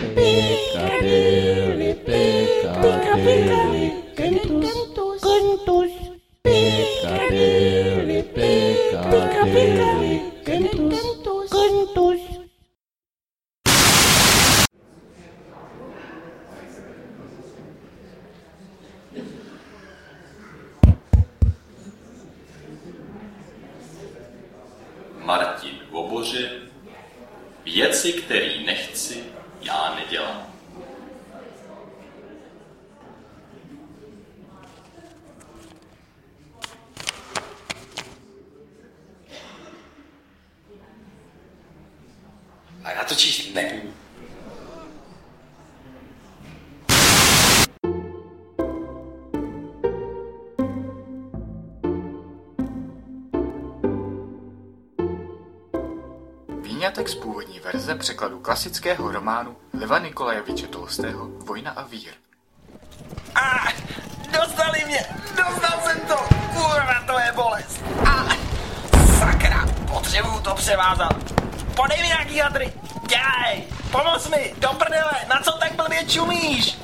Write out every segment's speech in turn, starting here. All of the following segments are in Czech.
Piccadilly, Piccadilly, Kentus, Kentus, Piccadilly, Piccadilly, Kentus, Kentus. Martin Voboře, věci, který nechci, já nedělám. A Výňatek z původní verze překladu klasického románu Leva Nikolajeviče Tolstého Vojna a vír. A, dostali mě, dostal jsem to, kurva, to je bolest. A, sakra, potřebuju to převázat. Podej mi nějaký jadry, dělej, pomoz mi, do prdele, na co tak blbě čumíš?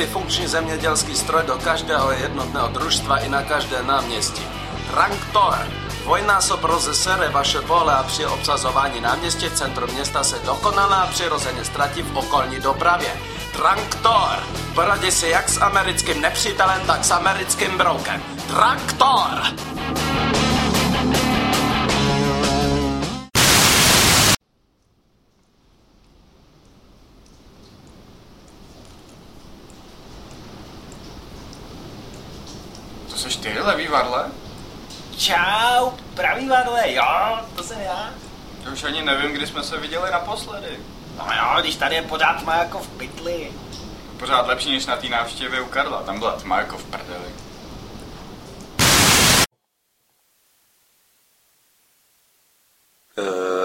Nový multifunkční zemědělský stroj do každého jednotného družstva i na každé náměstí. Tranktor. Dvojnásob rozesere vaše pole a při obsazování náměstí v centru města se dokonale a přirozeně ztratí v okolní dopravě. Tranktor. Poradí si jak s americkým nepřítelem, tak s americkým broukem. Tranktor. Varle? Čau, pravý varle, jo, to jsem já. Já už ani nevím, kdy jsme se viděli naposledy. No jo, když tady je pořád tma jako v pytli. Pořád lepší než na té návštěvě u Karla, tam byla tma jako v prdeli. Uh,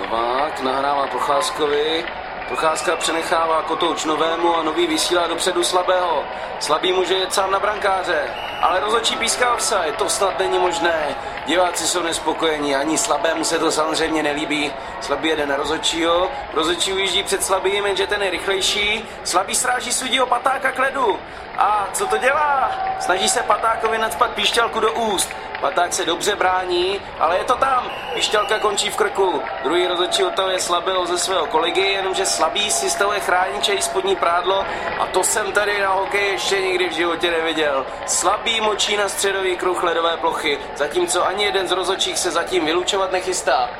Novák nahrává Procházkovi. Procházka přenechává kotouč novému a nový vysílá dopředu slabého. Slabý může jet sám na brankáře, ale rozhodčí píská offside, to snad není možné. Diváci jsou nespokojení, ani slabému se to samozřejmě nelíbí. Slabý jede na rozhodčího, rozhodčí ujíždí před slabým, jenže ten je rychlejší. Slabý sráží sudího patáka k ledu. A co to dělá? Snaží se patákovi nadspat píšťalku do úst. Paták se dobře brání, ale je to tam. Píšťalka končí v krku. Druhý rozhodčí je slabého ze svého kolegy, jenomže slabý si stavuje chrániče i spodní prádlo a to jsem tady na hokeji ještě nikdy v životě neviděl. Slabý močí na středový kruh ledové plochy, zatímco ani jeden z rozhodčích se zatím vylučovat nechystá.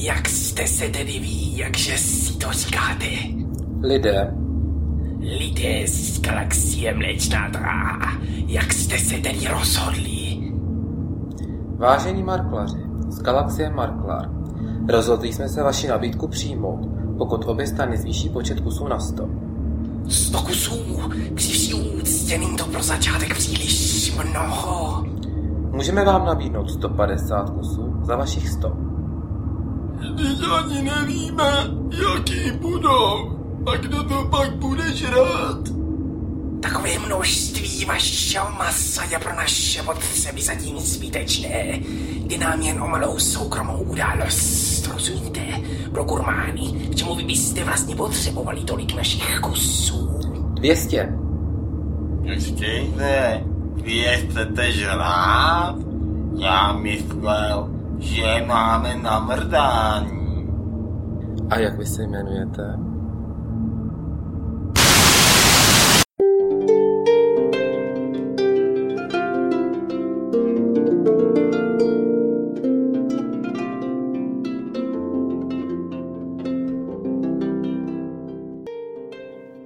Jak jste se tedy ví, jakže si to říkáte? Lidé, Lidé z galaxie Mléčná dráha, jak jste se tedy rozhodli? vážení marklaři z galaxie Marklar, rozhodli jsme se vaši nabídku přijmout, pokud obě strany zvýší počet kusů na 100. Sto kusů, při vší úctě to pro začátek příliš mnoho. Můžeme vám nabídnout 150 kusů za vašich 100. Teď ani nevíme, jaký budou. A kdo to pak bude žrát? Takové množství vašeho masa je pro naše potřeby zatím zbytečné. Jde nám jen o malou soukromou událost, rozumíte? Pro gurmány, k čemu vy byste vlastně potřebovali tolik našich kusů? 200. Počkejte, vy je chcete žrát? Já myslel, že máme na mrdání. A jak vy se jmenujete?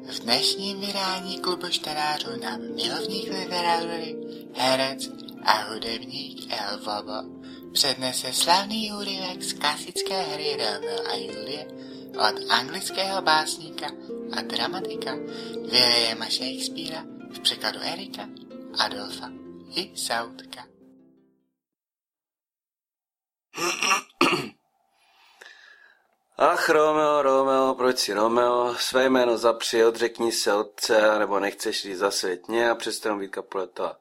V dnešním vydání klubu čtenářů nám milovník literatury, herec a hudebník El Bobo přednese slavný úryvek z klasické hry Romeo a Julie od anglického básníka a dramatika Williama Shakespearea v překladu Erika, Adolfa i Sautka. Ach, Romeo, Romeo, proč si Romeo? Své jméno zapři, odřekni se otce, nebo nechceš jít za světně a přestanu být kapuleta.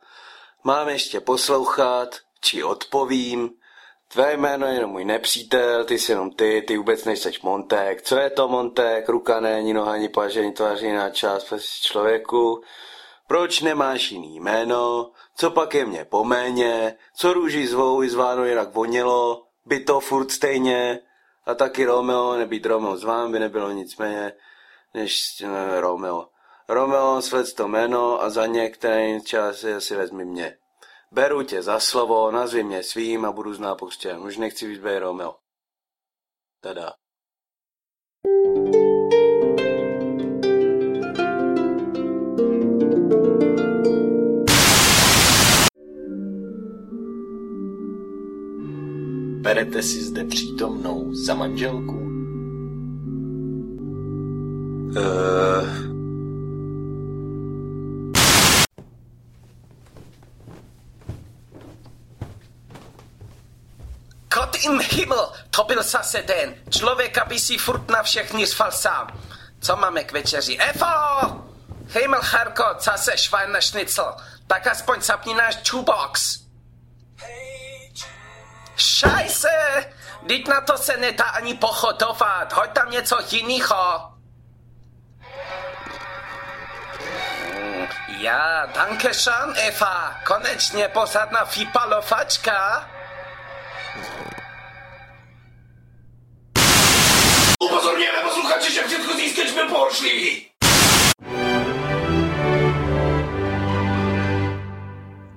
Mám ještě poslouchat, či odpovím. Tvé jméno je jenom můj nepřítel, ty jsi jenom ty, ty vůbec nejseš Montek. Co je to Montek? Ruka není, noha ani paže, ani tvář, jiná část člověku. Proč nemáš jiný jméno? Co pak je mě poméně? Co růží zvou i zváno jinak vonělo? By to furt stejně? A taky Romeo, nebýt Romeo z vám by nebylo nic méně, než ne, Romeo. Romeo, svec to jméno a za některý čas si vezmi mě. Beru tě za slovo, nazvi mě svým a budu znát pokřtěn. Už nechci být být Romeo. Tada. Berete si zde přítomnou za manželku? Uh, byl zase den. Člověka by si furt na všechny řval sám. Co máme k večeři? Efo! Himmel, Herko, zase Schweineschnitzel. Tak aspoň zapni náš jukebox. Scheiße! Teď na to se nedá ani pochodovat. Hoď tam něco jiného. Ja, danke schön, Eva. Konečně posadná fipalovačka. Upozorňujeme posluchače, že předchozí sketch byl poršlivý.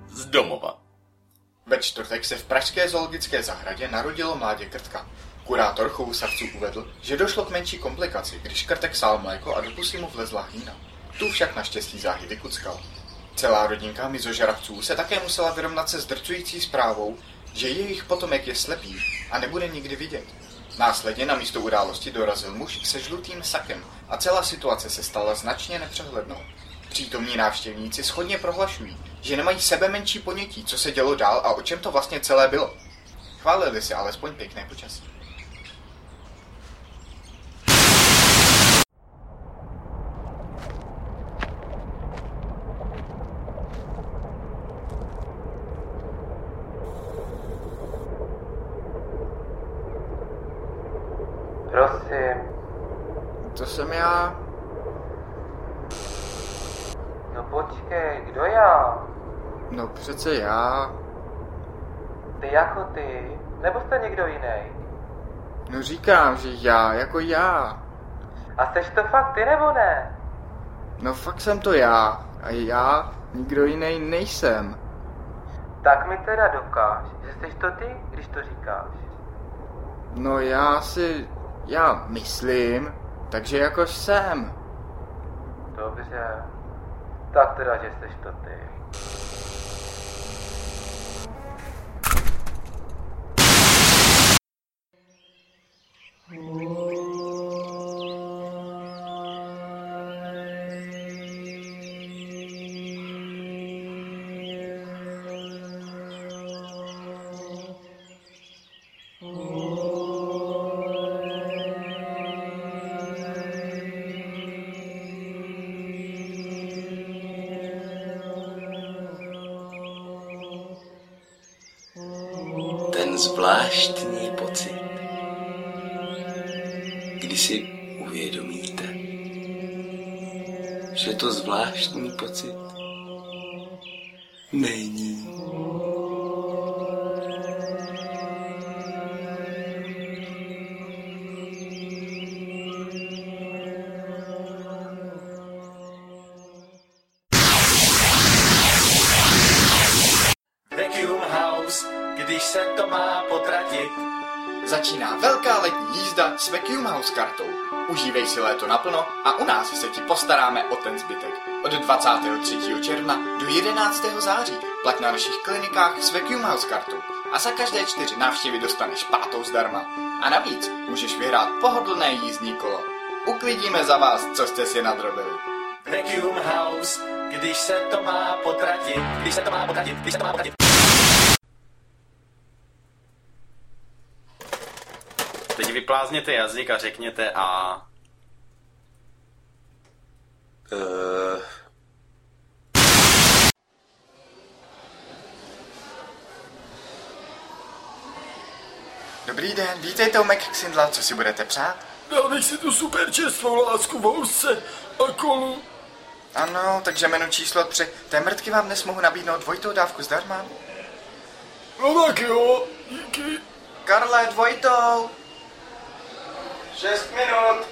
Z domova. Ve čtvrtek se v pražské zoologické zahradě narodilo mládě krtka. Kurátor chovu savců uvedl, že došlo k menší komplikaci, když krtek sál mléko a do pusy mu vlezla hlína. Tu však naštěstí záhy vykuckal. Celá rodinka mizožravců se také musela vyrovnat se zdrcující zprávou, že jejich potomek je slepý a nebude nikdy vidět. Následně na místo události dorazil muž se žlutým sakem a celá situace se stala značně nepřehlednou. Přítomní návštěvníci schodně prohlašují, že nemají sebe menší ponětí, co se dělo dál a o čem to vlastně celé bylo. Chválili si alespoň pěkné počasí. Prosím, To jsem já. no počkej, kdo já? No přece já. Ty jako ty? Nebo jste někdo jiný? No říkám, že já, jako já. A jsteš to fakt ty nebo ne? No fakt jsem to já. A já nikdo jiný nejsem. Tak mi teda dokáž, že jsteš to ty, když to říkáš. No já si... Já myslím, takže jako jsem. Dobře. Tak teda, že jsteš to ty. Zvláštní pocit, kdy si uvědomíte, že to zvláštní pocit není. Velká letní jízda s Vacuum House kartou. Užívej si léto naplno a u nás se ti postaráme o ten zbytek. Od 23. června do 11. září Plať na našich klinikách s Vacuum House kartou a za každé čtyři návštěvy dostaneš pátou zdarma. A navíc můžeš vyhrát pohodlné jízdní kolo. Uklidíme za vás, co jste si nadrobili. Vacuum House, když se to má potratit, když se to má potratit, když se to má potratit. Teď vyplázněte jazyk a řekněte a... Uh, Dobrý den, vítejte u McXindla, co si budete přát? Dal bych si tu super čerstvou lásku v housce a kolu. Ano, takže menu číslo 3. Té mrtky vám dnes mohu nabídnout dvojitou dávku zdarma. No tak jo, díky. Karle, dvojitou! Šest minut!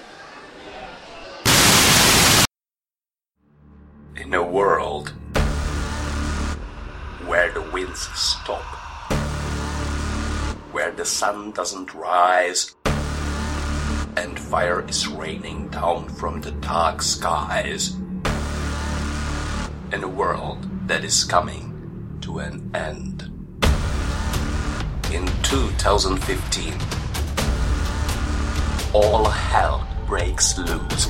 In a world where the winds stop, where the sun doesn't rise, and fire is raining down from the dark skies, in a world that is coming to an end. In 2015, all hell breaks loose.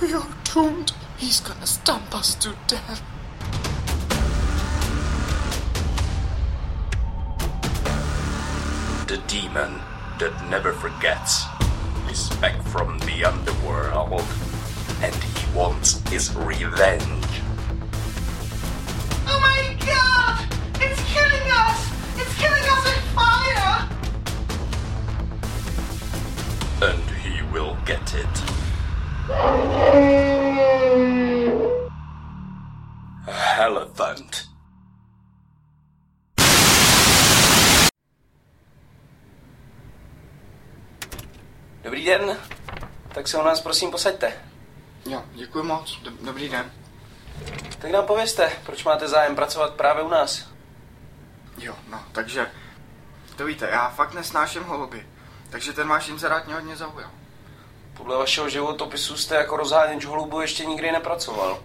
We are doomed. He's gonna stomp us to death. the demon that never forgets is back from the underworld and he wants his revenge. Will get it. Elephant. Dobrý den, tak se u nás prosím posaďte. Jo, děkuji moc. Dob- Dobrý den. Tak nám povězte, proč máte zájem pracovat právě u nás? Jo, no, takže... To víte, já fakt nesnáším holuby. Takže ten váš inzerát mě hodně zaujal. Podle vašeho životopisu jste jako rozháněč holubů ještě nikdy nepracoval.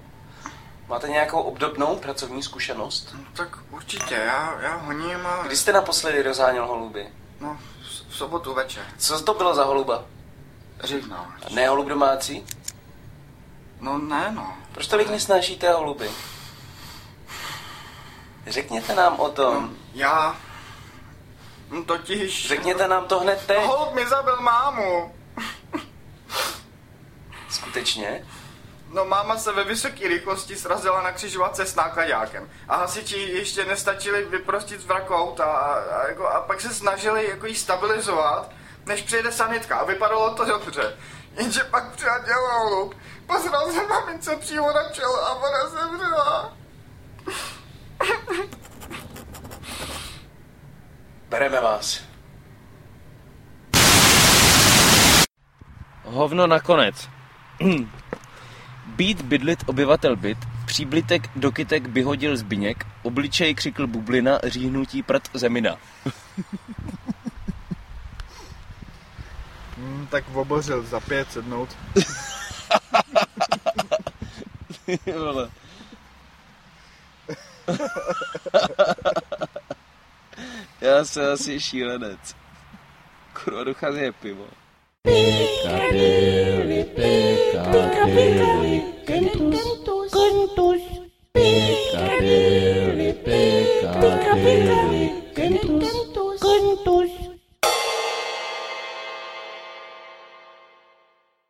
Máte nějakou obdobnou pracovní zkušenost? No, tak určitě, já, já honím a... Kdy jste naposledy rozháněl holuby? No, v, sobotu večer. Co to bylo za holuba? Řivná. Ne holub domácí? No ne, no. Proč tolik nesnášíte holuby? Řekněte nám o tom. Já... No totiž... Řekněte nám to hned teď. Holub mi zabil mámu. Skutečně? No máma se ve vysoké rychlosti srazila na křižovatce s nákladákem a hasiči ještě nestačili vyprostit z vraku auta a, a, jako, a pak se snažili jako jí stabilizovat, než přijede sanitka a vypadalo to dobře. Jenže pak přijaděl holub, posral se mamince přímo na čelo a ona zemřela. Bereme vás. Hovno nakonec. Být bydlit obyvatel byt, příblitek dokytek vyhodil zbyněk, obličej křikl bublina, říhnutí prd zemina. Hmm, tak obořil za pět sednout. Ty vole. Já jsem asi šílenec. Kurva, dochází je pivo. Piccadilly, Piccadilly, Piccadilly, Piccadilly,